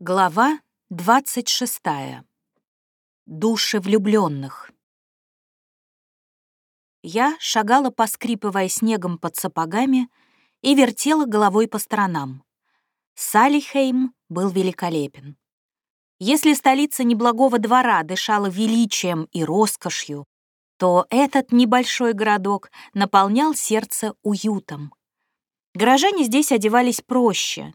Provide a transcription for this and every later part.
Глава 26. Души влюбленных. Я шагала, поскрипывая снегом под сапогами, и вертела головой по сторонам. Салихейм был великолепен. Если столица неблагого двора дышала величием и роскошью, то этот небольшой городок наполнял сердце уютом. Горожане здесь одевались проще,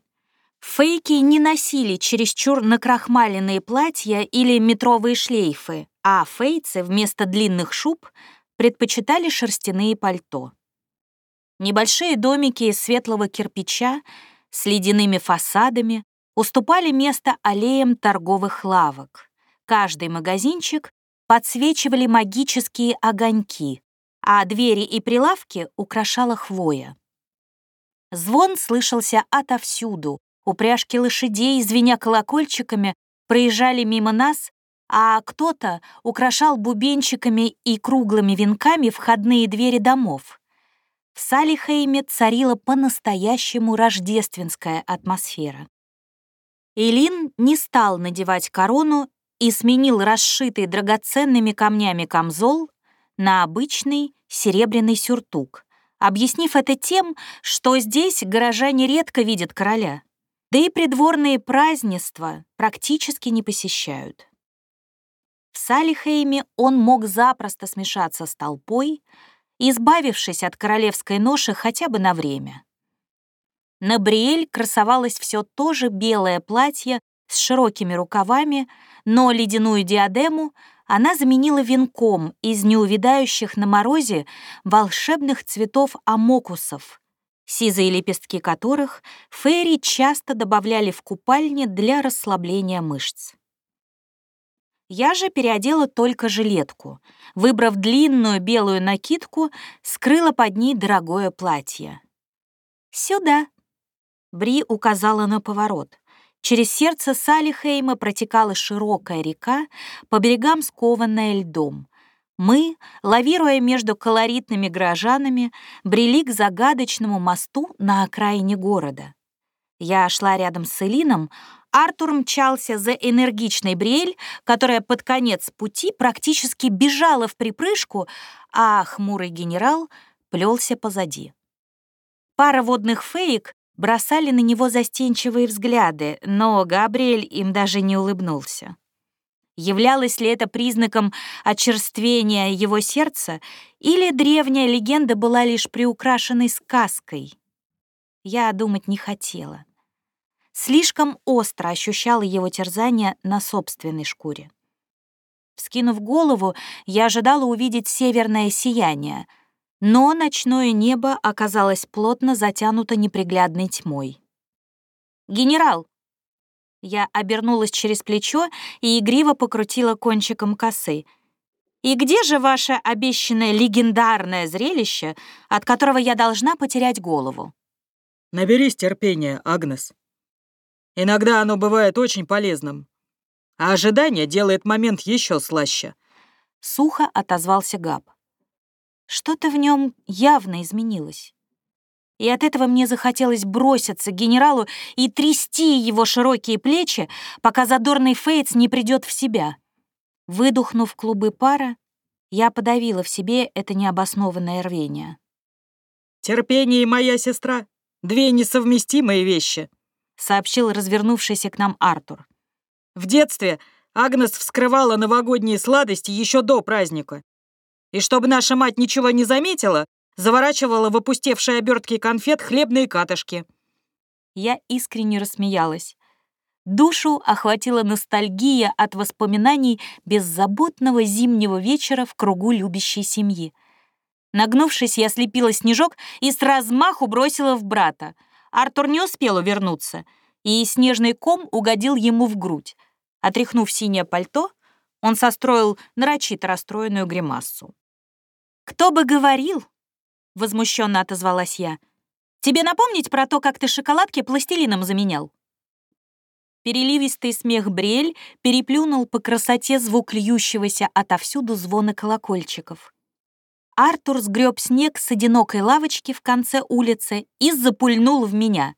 Фейки не носили чересчур накрахмаленные платья или метровые шлейфы, а фейцы вместо длинных шуб предпочитали шерстяные пальто. Небольшие домики из светлого кирпича с ледяными фасадами уступали место аллеям торговых лавок. Каждый магазинчик подсвечивали магические огоньки, а двери и прилавки украшала хвоя. Звон слышался отовсюду, Упряжки лошадей, звеня колокольчиками, проезжали мимо нас, а кто-то украшал бубенчиками и круглыми венками входные двери домов. В Салихейме царила по-настоящему рождественская атмосфера. Илин не стал надевать корону и сменил расшитый драгоценными камнями камзол на обычный серебряный сюртук, объяснив это тем, что здесь горожане редко видят короля да и придворные празднества практически не посещают. В Салихейме он мог запросто смешаться с толпой, избавившись от королевской ноши хотя бы на время. На Бриэль красовалось все то же белое платье с широкими рукавами, но ледяную диадему она заменила венком из неувядающих на морозе волшебных цветов амокусов, сизые лепестки которых фейри часто добавляли в купальне для расслабления мышц. Я же переодела только жилетку, выбрав длинную белую накидку, скрыла под ней дорогое платье. «Сюда!» Бри указала на поворот. Через сердце Салихейма протекала широкая река, по берегам скованная льдом. Мы, лавируя между колоритными горожанами, брели к загадочному мосту на окраине города. Я шла рядом с Элином, Артур мчался за энергичной Бриэль, которая под конец пути практически бежала в припрыжку, а хмурый генерал плелся позади. Пара водных феек бросали на него застенчивые взгляды, но Габриэль им даже не улыбнулся. Являлось ли это признаком очерствения его сердца, или древняя легенда была лишь приукрашенной сказкой? Я думать не хотела. Слишком остро ощущала его терзание на собственной шкуре. Вскинув голову, я ожидала увидеть северное сияние, но ночное небо оказалось плотно затянуто неприглядной тьмой. «Генерал!» Я обернулась через плечо и игриво покрутила кончиком косы. «И где же ваше обещанное легендарное зрелище, от которого я должна потерять голову?» «Наберись терпения, Агнес. Иногда оно бывает очень полезным, а ожидание делает момент еще слаще». Сухо отозвался Габ. Что-то в нем явно изменилось и от этого мне захотелось броситься к генералу и трясти его широкие плечи, пока задорный Фейтс не придет в себя. Выдохнув клубы пара, я подавила в себе это необоснованное рвение. «Терпение моя сестра — две несовместимые вещи», — сообщил развернувшийся к нам Артур. «В детстве Агнес вскрывала новогодние сладости еще до праздника. И чтобы наша мать ничего не заметила, заворачивала в опустевшие обертки конфет хлебные катышки. Я искренне рассмеялась. Душу охватила ностальгия от воспоминаний беззаботного зимнего вечера в кругу любящей семьи. Нагнувшись, я слепила снежок и с размаху бросила в брата. Артур не успел увернуться, и снежный ком угодил ему в грудь. Отряхнув синее пальто, он состроил нарочито расстроенную гримассу. «Кто бы говорил, — возмущенно отозвалась я. «Тебе напомнить про то, как ты шоколадки пластилином заменял?» Переливистый смех Брель переплюнул по красоте звук льющегося отовсюду звона колокольчиков. Артур сгреб снег с одинокой лавочки в конце улицы и запульнул в меня.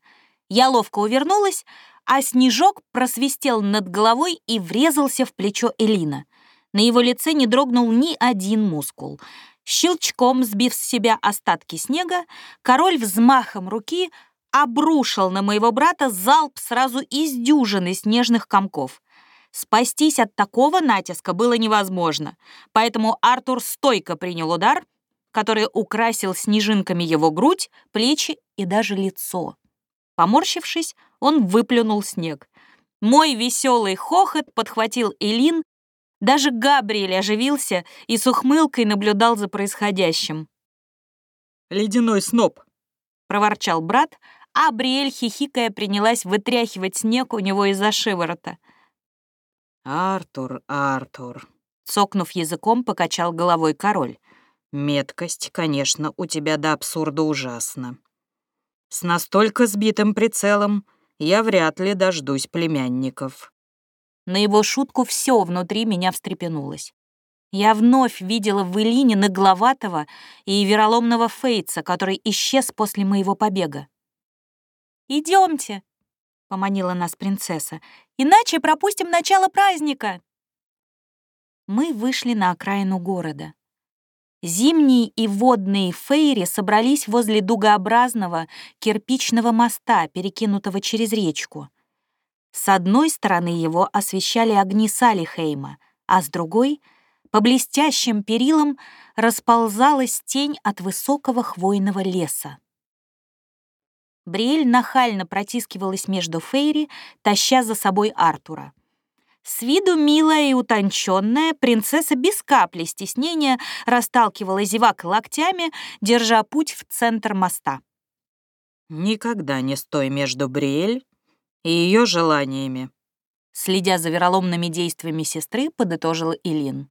Я ловко увернулась, а снежок просвистел над головой и врезался в плечо Элина. На его лице не дрогнул ни один мускул. Щелчком сбив с себя остатки снега, король взмахом руки обрушил на моего брата залп сразу из дюжины снежных комков. Спастись от такого натиска было невозможно, поэтому Артур стойко принял удар, который украсил снежинками его грудь, плечи и даже лицо. Поморщившись, он выплюнул снег. Мой веселый хохот подхватил Элин, даже Габриэль оживился и с ухмылкой наблюдал за происходящим. «Ледяной сноп», — проворчал брат, а Бриэль, хихикая, принялась вытряхивать снег у него из-за шиворота. «Артур, Артур», — цокнув языком, покачал головой король. «Меткость, конечно, у тебя до абсурда ужасна. С настолько сбитым прицелом я вряд ли дождусь племянников». На его шутку все внутри меня встрепенулось. Я вновь видела в Элине нагловатого и вероломного Фейтса, который исчез после моего побега. Идемте, поманила нас принцесса, иначе пропустим начало праздника. Мы вышли на окраину города. Зимние и водные фейри собрались возле дугообразного кирпичного моста, перекинутого через речку. С одной стороны его освещали огни Салихейма, а с другой — по блестящим перилам расползалась тень от высокого хвойного леса. Бриэль нахально протискивалась между Фейри, таща за собой Артура. С виду милая и утонченная, принцесса без капли стеснения расталкивала зевак локтями, держа путь в центр моста. «Никогда не стой между Бриэль и ее желаниями», следя за вероломными действиями сестры, подытожила Илин.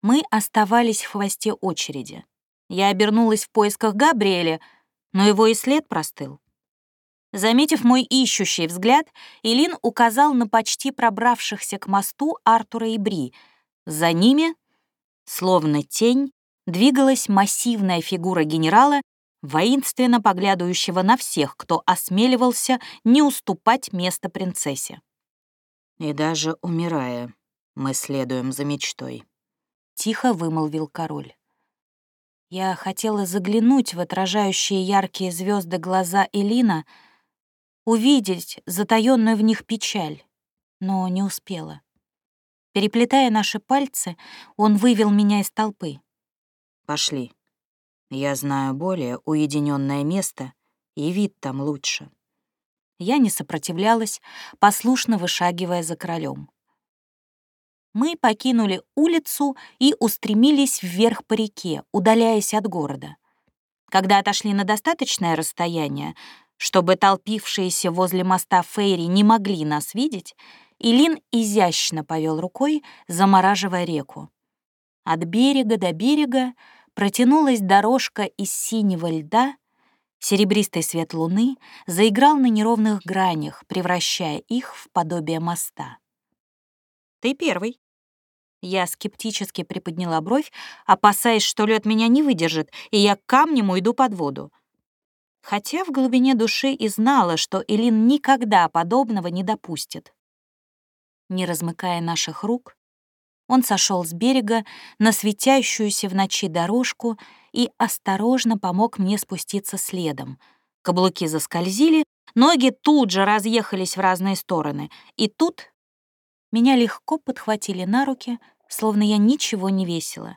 Мы оставались в хвосте очереди. Я обернулась в поисках Габриэля, но его и след простыл. Заметив мой ищущий взгляд, Илин указал на почти пробравшихся к мосту Артура и Бри. За ними, словно тень, двигалась массивная фигура генерала, воинственно поглядывающего на всех, кто осмеливался не уступать место принцессе. «И даже умирая, мы следуем за мечтой», — тихо вымолвил король. Я хотела заглянуть в отражающие яркие звезды глаза Элина, увидеть затаённую в них печаль, но не успела. Переплетая наши пальцы, он вывел меня из толпы. «Пошли. Я знаю более уединенное место, и вид там лучше». Я не сопротивлялась, послушно вышагивая за королем мы покинули улицу и устремились вверх по реке, удаляясь от города. Когда отошли на достаточное расстояние, чтобы толпившиеся возле моста Фейри не могли нас видеть, Илин изящно повел рукой, замораживая реку. От берега до берега протянулась дорожка из синего льда, серебристый свет луны заиграл на неровных гранях, превращая их в подобие моста. «Ты первый», я скептически приподняла бровь, опасаясь, что лед меня не выдержит, и я камнем уйду под воду. Хотя в глубине души и знала, что Элин никогда подобного не допустит. Не размыкая наших рук, он сошел с берега на светящуюся в ночи дорожку и осторожно помог мне спуститься следом. Каблуки заскользили, ноги тут же разъехались в разные стороны, и тут меня легко подхватили на руки — словно я ничего не весила.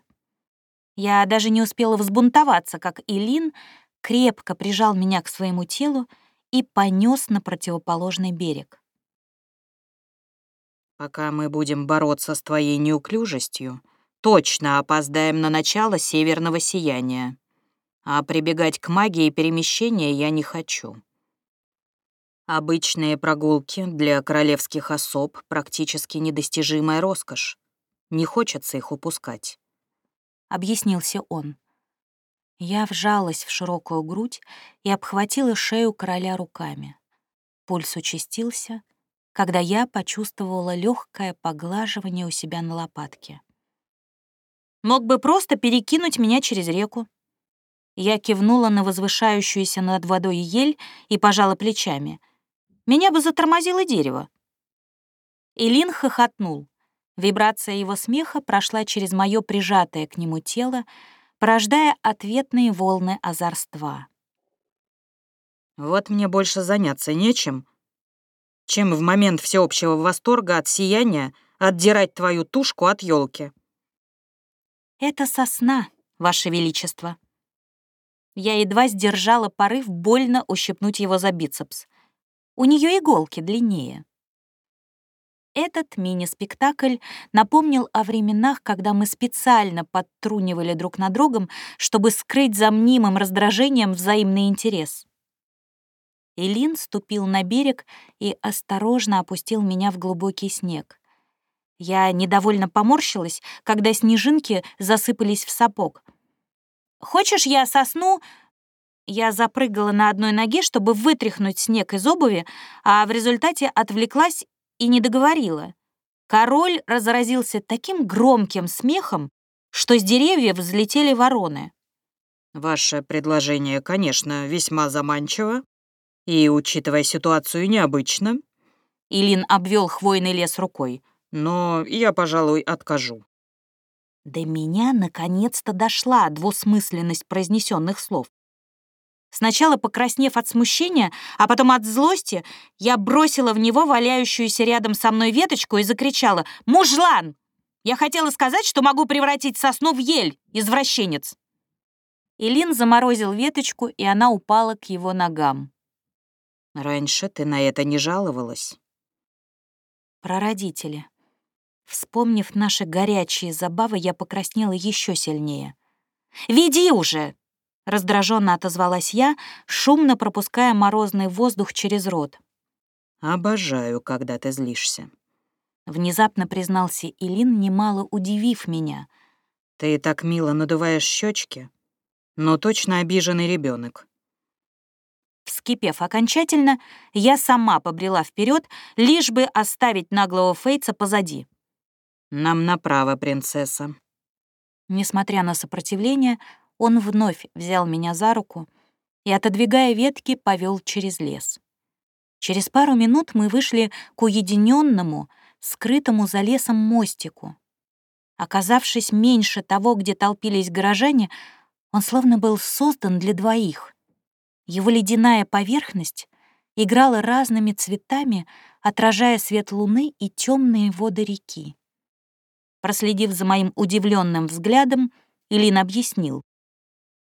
Я даже не успела взбунтоваться, как Илин крепко прижал меня к своему телу и понес на противоположный берег. «Пока мы будем бороться с твоей неуклюжестью, точно опоздаем на начало северного сияния. А прибегать к магии перемещения я не хочу. Обычные прогулки для королевских особ — практически недостижимая роскошь. Не хочется их упускать. Объяснился он. Я вжалась в широкую грудь и обхватила шею короля руками. Пульс участился, когда я почувствовала легкое поглаживание у себя на лопатке. Мог бы просто перекинуть меня через реку. Я кивнула на возвышающуюся над водой ель и пожала плечами. Меня бы затормозило дерево. Илин хохотнул. Вибрация его смеха прошла через мое прижатое к нему тело, порождая ответные волны озорства. «Вот мне больше заняться нечем, чем в момент всеобщего восторга от сияния отдирать твою тушку от елки. «Это сосна, Ваше Величество». Я едва сдержала порыв больно ущипнуть его за бицепс. У нее иголки длиннее. Этот мини-спектакль напомнил о временах, когда мы специально подтрунивали друг над другом, чтобы скрыть за мнимым раздражением взаимный интерес. Илин ступил на берег и осторожно опустил меня в глубокий снег. Я недовольно поморщилась, когда снежинки засыпались в сапог. «Хочешь, я сосну?» Я запрыгала на одной ноге, чтобы вытряхнуть снег из обуви, а в результате отвлеклась и не договорила. Король разразился таким громким смехом, что с деревьев взлетели вороны. «Ваше предложение, конечно, весьма заманчиво и, учитывая ситуацию, необычно». Илин обвел хвойный лес рукой. «Но я, пожалуй, откажу». До меня наконец-то дошла двусмысленность произнесенных слов. Сначала покраснев от смущения, а потом от злости, я бросила в него валяющуюся рядом со мной веточку и закричала «Мужлан! Я хотела сказать, что могу превратить сосну в ель, извращенец!» Илин заморозил веточку, и она упала к его ногам. «Раньше ты на это не жаловалась». Про родители. Вспомнив наши горячие забавы, я покраснела еще сильнее. «Веди уже!» Раздраженно отозвалась я, шумно пропуская морозный воздух через рот. «Обожаю, когда ты злишься», — внезапно признался Илин, немало удивив меня. «Ты так мило надуваешь щечки, но точно обиженный ребенок. Вскипев окончательно, я сама побрела вперед, лишь бы оставить наглого Фейца позади. «Нам направо, принцесса». Несмотря на сопротивление, он вновь взял меня за руку и, отодвигая ветки, повел через лес. Через пару минут мы вышли к уединенному, скрытому за лесом мостику. Оказавшись меньше того, где толпились горожане, он словно был создан для двоих. Его ледяная поверхность играла разными цветами, отражая свет луны и темные воды реки. Проследив за моим удивленным взглядом, Илин объяснил.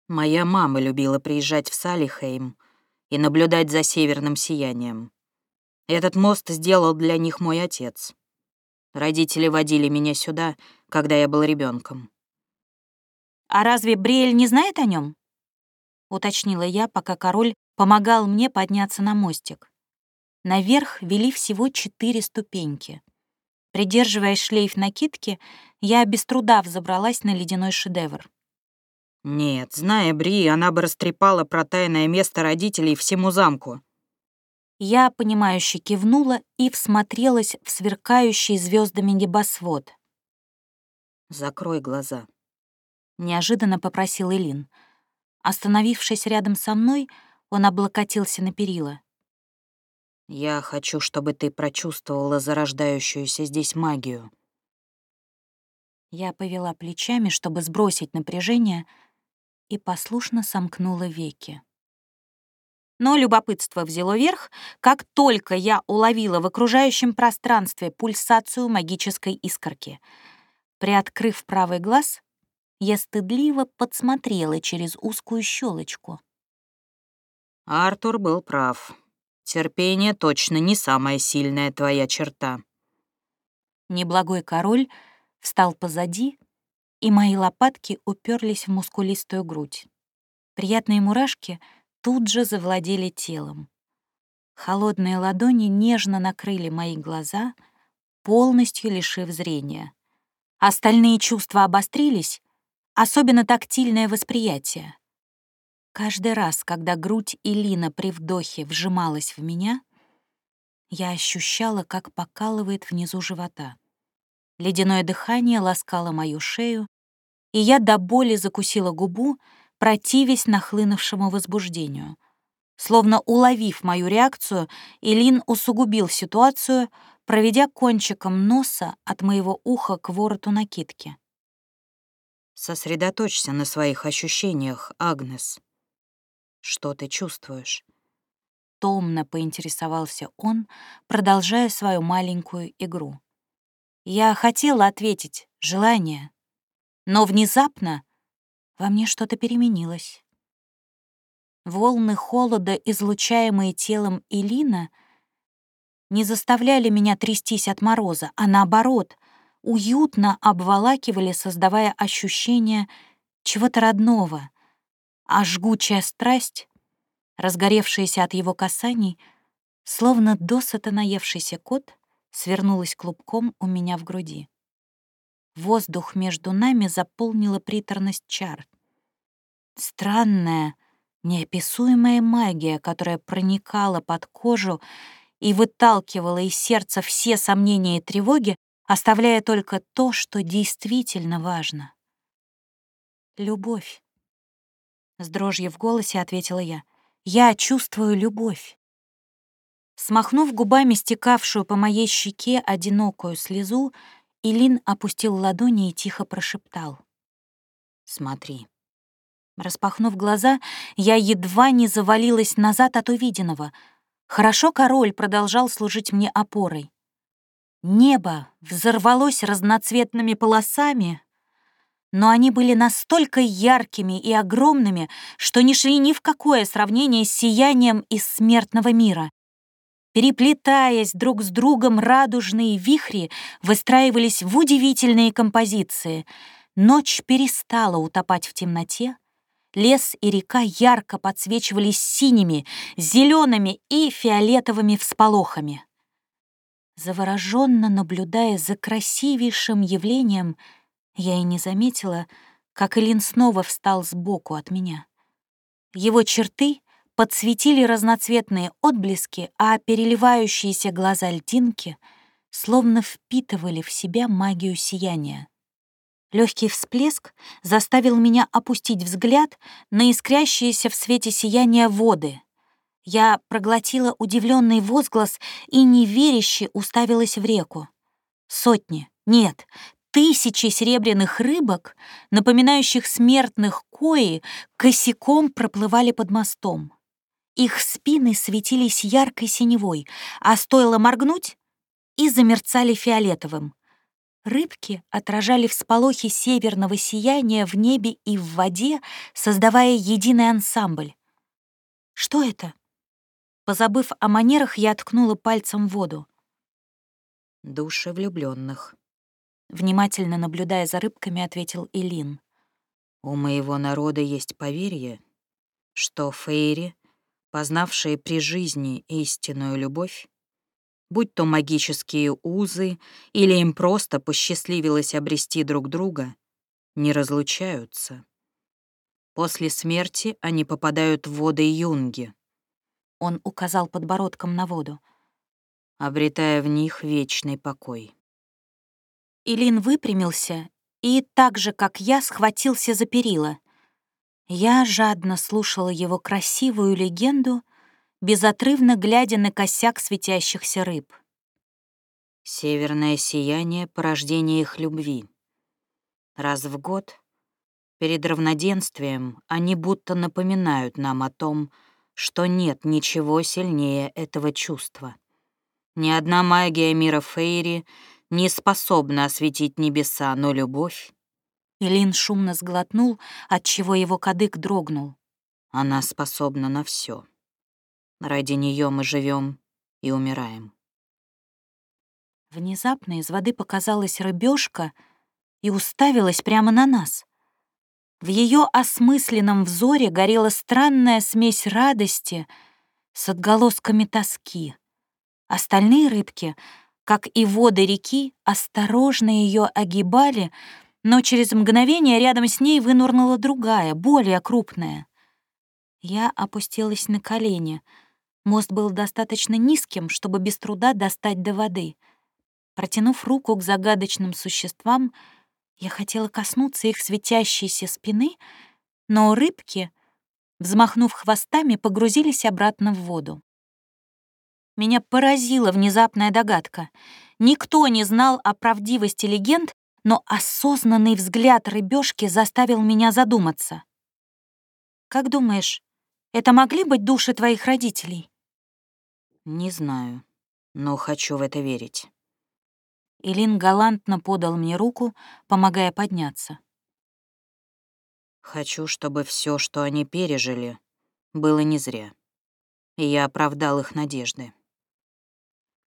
Моя мама любила приезжать в Салихейм и наблюдать за северным сиянием. Этот мост сделал для них мой отец. Родители водили меня сюда, когда я был ребенком. «А разве Бриэль не знает о нем? Уточнила я, пока король помогал мне подняться на мостик. Наверх вели всего четыре ступеньки. Придерживая шлейф накидки, я без труда взобралась на ледяной шедевр. Нет, зная Бри, она бы растрепала про тайное место родителей всему замку. Я, понимающе кивнула и всмотрелась в сверкающий звездами небосвод. «Закрой глаза», — неожиданно попросил Элин. Остановившись рядом со мной, он облокотился на перила. «Я хочу, чтобы ты прочувствовала зарождающуюся здесь магию». Я повела плечами, чтобы сбросить напряжение, и послушно сомкнула веки. Но любопытство взяло верх, как только я уловила в окружающем пространстве пульсацию магической искорки. Приоткрыв правый глаз, я стыдливо подсмотрела через узкую щелочку. Артур был прав. Терпение точно не самая сильная твоя черта. Неблагой король встал позади и мои лопатки уперлись в мускулистую грудь. Приятные мурашки тут же завладели телом. Холодные ладони нежно накрыли мои глаза, полностью лишив зрения. Остальные чувства обострились, особенно тактильное восприятие. Каждый раз, когда грудь Илина при вдохе вжималась в меня, я ощущала, как покалывает внизу живота. Ледяное дыхание ласкало мою шею, и я до боли закусила губу, противясь нахлынувшему возбуждению. Словно уловив мою реакцию, Илин усугубил ситуацию, проведя кончиком носа от моего уха к вороту накидки. «Сосредоточься на своих ощущениях, Агнес. Что ты чувствуешь?» Томно поинтересовался он, продолжая свою маленькую игру. Я хотела ответить «желание», но внезапно во мне что-то переменилось. Волны холода, излучаемые телом Илина, не заставляли меня трястись от мороза, а наоборот, уютно обволакивали, создавая ощущение чего-то родного, а жгучая страсть, разгоревшаяся от его касаний, словно досыта наевшийся кот, свернулась клубком у меня в груди. Воздух между нами заполнила приторность чар. Странная, неописуемая магия, которая проникала под кожу и выталкивала из сердца все сомнения и тревоги, оставляя только то, что действительно важно. «Любовь», — с дрожью в голосе ответила я. «Я чувствую любовь». Смахнув губами стекавшую по моей щеке одинокую слезу, Илин опустил ладони и тихо прошептал. «Смотри». Распахнув глаза, я едва не завалилась назад от увиденного. Хорошо король продолжал служить мне опорой. Небо взорвалось разноцветными полосами, но они были настолько яркими и огромными, что не шли ни в какое сравнение с сиянием из смертного мира. Переплетаясь друг с другом, радужные вихри выстраивались в удивительные композиции. Ночь перестала утопать в темноте. Лес и река ярко подсвечивались синими, зелеными и фиолетовыми всполохами. Завороженно наблюдая за красивейшим явлением, я и не заметила, как Элин снова встал сбоку от меня. Его черты подсветили разноцветные отблески, а переливающиеся глаза льдинки словно впитывали в себя магию сияния. Легкий всплеск заставил меня опустить взгляд на искрящиеся в свете сияния воды. Я проглотила удивленный возглас и неверяще уставилась в реку. Сотни, нет, тысячи серебряных рыбок, напоминающих смертных кои, косяком проплывали под мостом. Их спины светились яркой синевой, а стоило моргнуть — и замерцали фиолетовым. Рыбки отражали всполохи северного сияния в небе и в воде, создавая единый ансамбль. «Что это?» Позабыв о манерах, я ткнула пальцем в воду. «Души влюбленных, внимательно наблюдая за рыбками, ответил Илин. «У моего народа есть поверье, что фейри познавшие при жизни истинную любовь, будь то магические узы или им просто посчастливилось обрести друг друга, не разлучаются. После смерти они попадают в воды Юнги. Он указал подбородком на воду. Обретая в них вечный покой. Илин выпрямился и, так же, как я, схватился за перила — я жадно слушала его красивую легенду, безотрывно глядя на косяк светящихся рыб. Северное сияние — порождение их любви. Раз в год, перед равноденствием, они будто напоминают нам о том, что нет ничего сильнее этого чувства. Ни одна магия мира Фейри не способна осветить небеса, но любовь Илин шумно сглотнул, отчего его кадык дрогнул. Она способна на все. Ради нее мы живем и умираем. Внезапно из воды показалась рыбешка и уставилась прямо на нас. В ее осмысленном взоре горела странная смесь радости с отголосками тоски. Остальные рыбки, как и воды реки, осторожно ее огибали, но через мгновение рядом с ней вынурнула другая, более крупная. Я опустилась на колени. Мост был достаточно низким, чтобы без труда достать до воды. Протянув руку к загадочным существам, я хотела коснуться их светящейся спины, но рыбки взмахнув хвостами, погрузились обратно в воду. Меня поразила внезапная догадка. Никто не знал о правдивости легенд, но осознанный взгляд рыбешки заставил меня задуматься. «Как думаешь, это могли быть души твоих родителей?» «Не знаю, но хочу в это верить». Илин галантно подал мне руку, помогая подняться. «Хочу, чтобы все, что они пережили, было не зря, и я оправдал их надежды».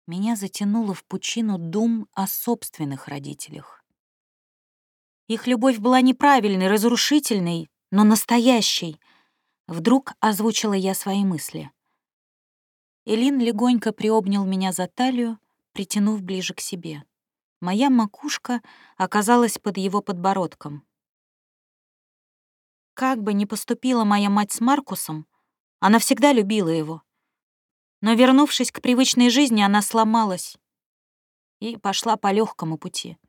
Меня затянуло в пучину дум о собственных родителях. Их любовь была неправильной, разрушительной, но настоящей. Вдруг озвучила я свои мысли. Элин легонько приобнял меня за талию, притянув ближе к себе. Моя макушка оказалась под его подбородком. Как бы ни поступила моя мать с Маркусом, она всегда любила его. Но, вернувшись к привычной жизни, она сломалась и пошла по легкому пути.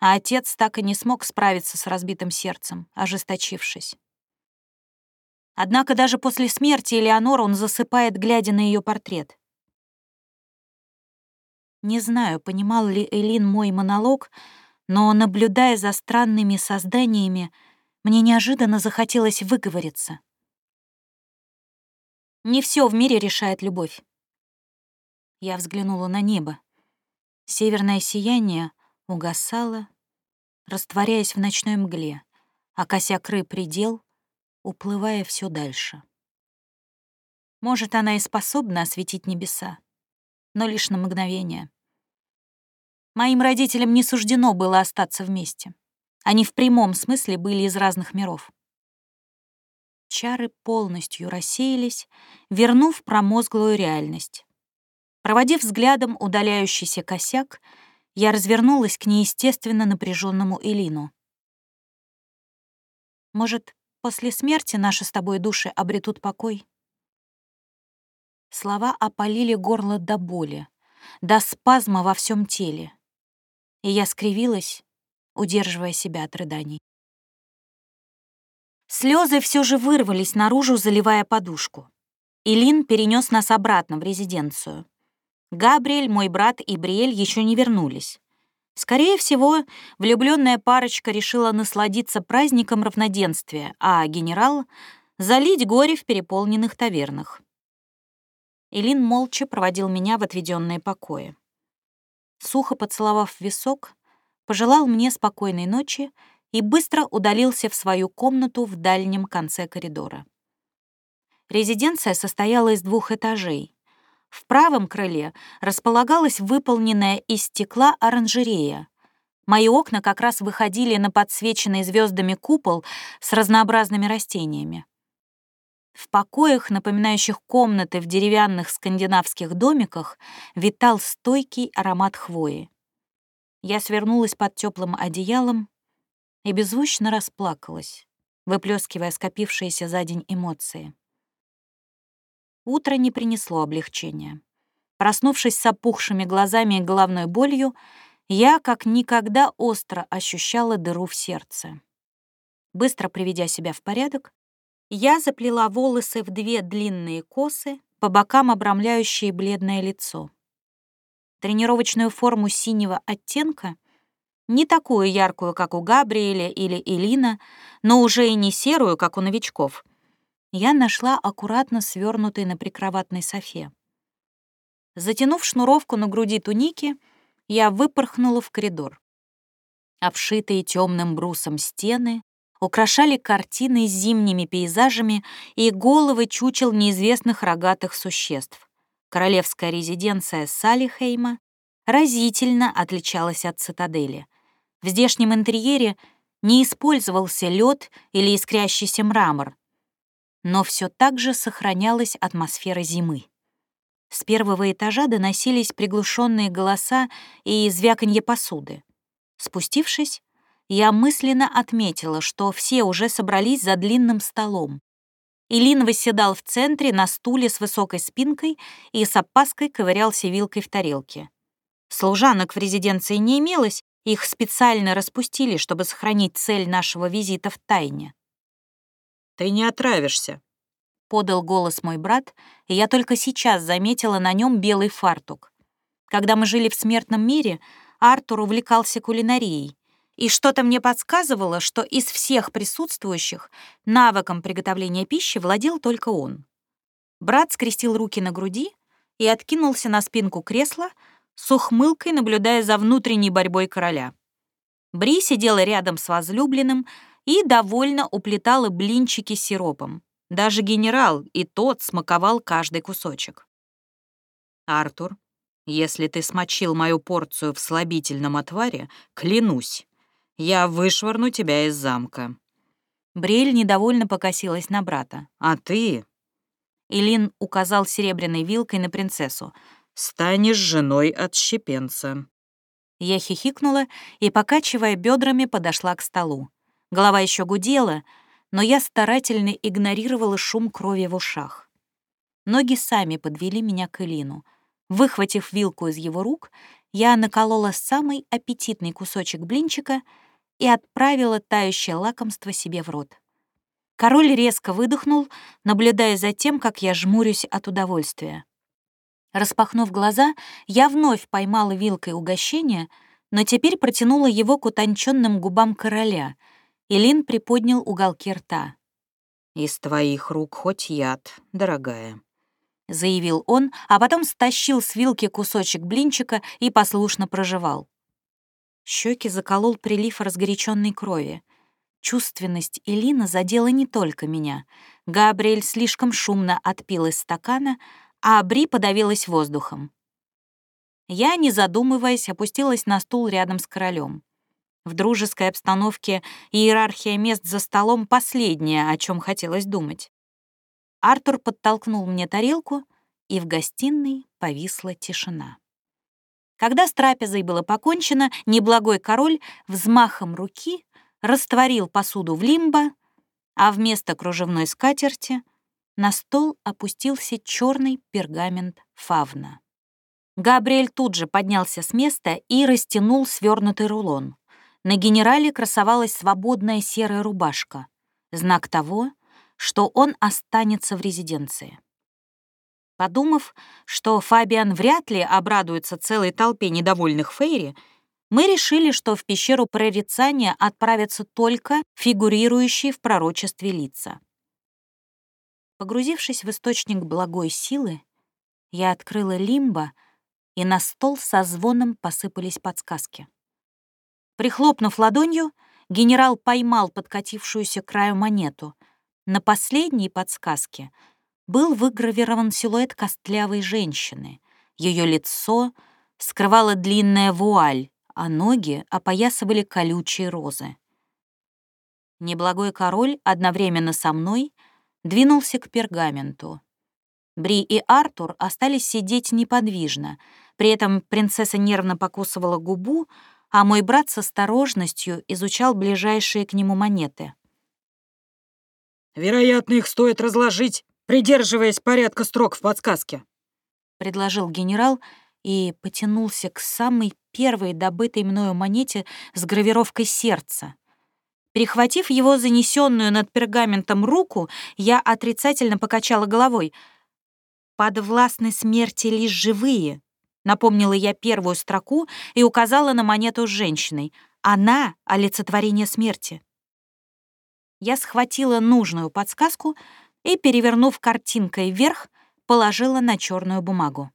А отец так и не смог справиться с разбитым сердцем, ожесточившись. Однако даже после смерти Элеонор он засыпает, глядя на ее портрет. Не знаю, понимал ли Элин мой монолог, но, наблюдая за странными созданиями, мне неожиданно захотелось выговориться. Не все в мире решает любовь. Я взглянула на небо. Северное сияние угасало, растворяясь в ночной мгле, а косяк рыб предел, уплывая все дальше. Может, она и способна осветить небеса, но лишь на мгновение. Моим родителям не суждено было остаться вместе. Они в прямом смысле были из разных миров. Чары полностью рассеялись, вернув промозглую реальность. Проводив взглядом удаляющийся косяк, я развернулась к неестественно напряженному Элину. «Может, после смерти наши с тобой души обретут покой?» Слова опалили горло до боли, до спазма во всем теле. И я скривилась, удерживая себя от рыданий. Слезы все же вырвались наружу, заливая подушку. Илин перенес нас обратно в резиденцию. Габриэль, мой брат и Бриэль еще не вернулись. Скорее всего, влюбленная парочка решила насладиться праздником равноденствия, а генерал — залить горе в переполненных тавернах. Илин молча проводил меня в отведенные покои. Сухо поцеловав висок, пожелал мне спокойной ночи и быстро удалился в свою комнату в дальнем конце коридора. Резиденция состояла из двух этажей. В правом крыле располагалась выполненная из стекла оранжерея. Мои окна как раз выходили на подсвеченный звездами купол с разнообразными растениями. В покоях, напоминающих комнаты в деревянных скандинавских домиках, витал стойкий аромат хвои. Я свернулась под теплым одеялом и беззвучно расплакалась, выплескивая скопившиеся за день эмоции. Утро не принесло облегчения. Проснувшись с опухшими глазами и головной болью, я как никогда остро ощущала дыру в сердце. Быстро приведя себя в порядок, я заплела волосы в две длинные косы, по бокам обрамляющие бледное лицо. Тренировочную форму синего оттенка, не такую яркую, как у Габриэля или Элина, но уже и не серую, как у новичков — я нашла аккуратно свернутой на прикроватной софе. Затянув шнуровку на груди туники, я выпорхнула в коридор. Обшитые темным брусом стены украшали картины с зимними пейзажами и головы чучел неизвестных рогатых существ. Королевская резиденция Салихейма разительно отличалась от цитадели. В здешнем интерьере не использовался лед или искрящийся мрамор, но все так же сохранялась атмосфера зимы. С первого этажа доносились приглушенные голоса и звяканье посуды. Спустившись, я мысленно отметила, что все уже собрались за длинным столом. Илин восседал в центре на стуле с высокой спинкой и с опаской ковырялся вилкой в тарелке. Служанок в резиденции не имелось, их специально распустили, чтобы сохранить цель нашего визита в тайне. «Ты не отравишься», — подал голос мой брат, и я только сейчас заметила на нем белый фартук. Когда мы жили в смертном мире, Артур увлекался кулинарией, и что-то мне подсказывало, что из всех присутствующих навыком приготовления пищи владел только он. Брат скрестил руки на груди и откинулся на спинку кресла, с ухмылкой наблюдая за внутренней борьбой короля. Бри сидела рядом с возлюбленным и довольно уплетала блинчики сиропом. Даже генерал и тот смаковал каждый кусочек. «Артур, если ты смочил мою порцию в слабительном отваре, клянусь, я вышвырну тебя из замка». Брель недовольно покосилась на брата. «А ты...» Илин указал серебряной вилкой на принцессу. «Станешь женой отщепенца». Я хихикнула и, покачивая бедрами, подошла к столу. Голова еще гудела — но я старательно игнорировала шум крови в ушах. Ноги сами подвели меня к Элину. Выхватив вилку из его рук, я наколола самый аппетитный кусочек блинчика и отправила тающее лакомство себе в рот. Король резко выдохнул, наблюдая за тем, как я жмурюсь от удовольствия. Распахнув глаза, я вновь поймала вилкой угощение, но теперь протянула его к утонченным губам короля — Илин приподнял уголки рта. «Из твоих рук хоть яд, дорогая», — заявил он, а потом стащил с вилки кусочек блинчика и послушно прожевал. Щеки заколол прилив разгоряченной крови. Чувственность Илина задела не только меня. Габриэль слишком шумно отпил из стакана, а Бри подавилась воздухом. Я, не задумываясь, опустилась на стул рядом с королем. В дружеской обстановке иерархия мест за столом — последнее, о чем хотелось думать. Артур подтолкнул мне тарелку, и в гостиной повисла тишина. Когда с трапезой было покончено, неблагой король взмахом руки растворил посуду в лимбо, а вместо кружевной скатерти на стол опустился черный пергамент фавна. Габриэль тут же поднялся с места и растянул свернутый рулон. На генерале красовалась свободная серая рубашка, знак того, что он останется в резиденции. Подумав, что Фабиан вряд ли обрадуется целой толпе недовольных Фейри, мы решили, что в пещеру прорицания отправятся только фигурирующие в пророчестве лица. Погрузившись в источник благой силы, я открыла лимбо, и на стол со звоном посыпались подсказки. Прихлопнув ладонью, генерал поймал подкатившуюся к краю монету. На последней подсказке был выгравирован силуэт костлявой женщины. Ее лицо скрывала длинная вуаль, а ноги опоясывали колючие розы. Неблагой король одновременно со мной двинулся к пергаменту. Бри и Артур остались сидеть неподвижно, при этом принцесса нервно покусывала губу, а мой брат с осторожностью изучал ближайшие к нему монеты. «Вероятно, их стоит разложить, придерживаясь порядка строк в подсказке», — предложил генерал и потянулся к самой первой добытой мною монете с гравировкой сердца. Перехватив его занесенную над пергаментом руку, я отрицательно покачала головой. «Подвластны смерти лишь живые», Напомнила я первую строку и указала на монету с женщиной. Она — олицетворение смерти. Я схватила нужную подсказку и, перевернув картинкой вверх, положила на черную бумагу.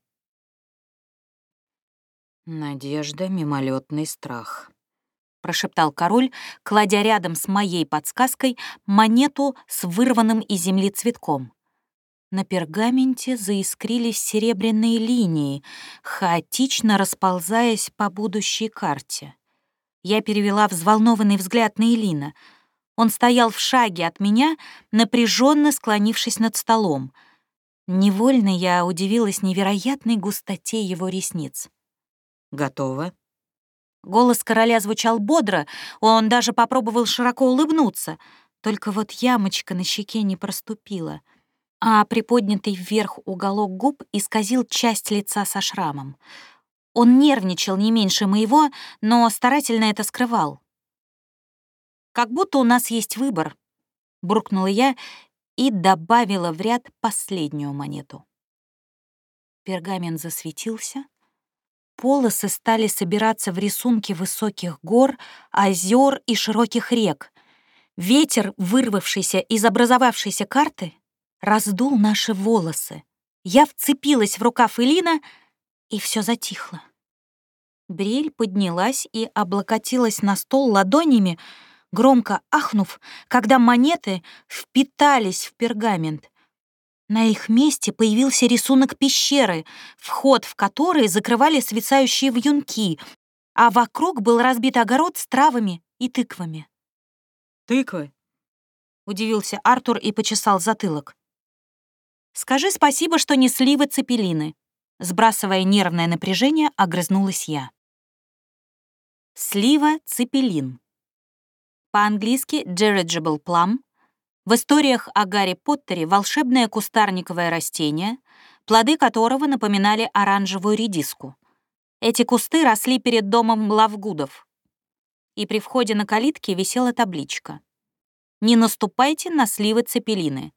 «Надежда, мимолетный страх», — прошептал король, кладя рядом с моей подсказкой монету с вырванным из земли цветком. На пергаменте заискрились серебряные линии, хаотично расползаясь по будущей карте. Я перевела взволнованный взгляд на Элина. Он стоял в шаге от меня, напряженно склонившись над столом. Невольно я удивилась невероятной густоте его ресниц. «Готово?» Голос короля звучал бодро, он даже попробовал широко улыбнуться. Только вот ямочка на щеке не проступила — а приподнятый вверх уголок губ исказил часть лица со шрамом. Он нервничал не меньше моего, но старательно это скрывал. «Как будто у нас есть выбор», — буркнула я и добавила в ряд последнюю монету. Пергамент засветился, полосы стали собираться в рисунки высоких гор, озер и широких рек. Ветер, вырвавшийся из образовавшейся карты, раздул наши волосы. Я вцепилась в рукав Элина, и все затихло. Брель поднялась и облокотилась на стол ладонями, громко ахнув, когда монеты впитались в пергамент. На их месте появился рисунок пещеры, вход в который закрывали свисающие вьюнки, а вокруг был разбит огород с травами и тыквами. «Тыквы?» — удивился Артур и почесал затылок. «Скажи спасибо, что не сливы цепелины», — сбрасывая нервное напряжение, огрызнулась я. Слива цепелин. По-английски dirigible plum. В историях о Гарри Поттере волшебное кустарниковое растение, плоды которого напоминали оранжевую редиску. Эти кусты росли перед домом Лавгудов. И при входе на калитке висела табличка. «Не наступайте на сливы цепелины».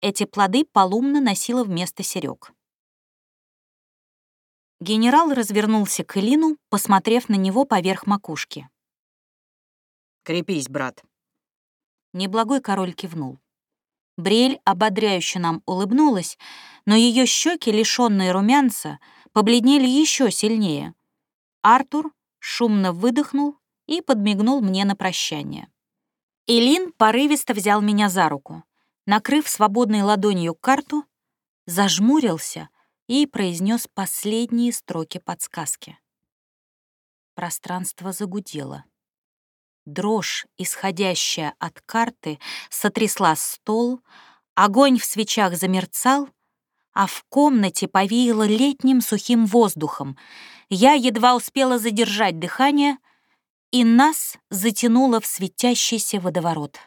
Эти плоды Полумна носила вместо серёг. Генерал развернулся к Элину, посмотрев на него поверх макушки. «Крепись, брат». Неблагой король кивнул. Брель ободряюще нам улыбнулась, но ее щеки, лишенные румянца, побледнели еще сильнее. Артур шумно выдохнул и подмигнул мне на прощание. Элин порывисто взял меня за руку, накрыв свободной ладонью карту, зажмурился — и произнес последние строки подсказки. Пространство загудело. Дрожь, исходящая от карты, сотрясла стол, огонь в свечах замерцал, а в комнате повеяло летним сухим воздухом. Я едва успела задержать дыхание, и нас затянуло в светящийся водоворот.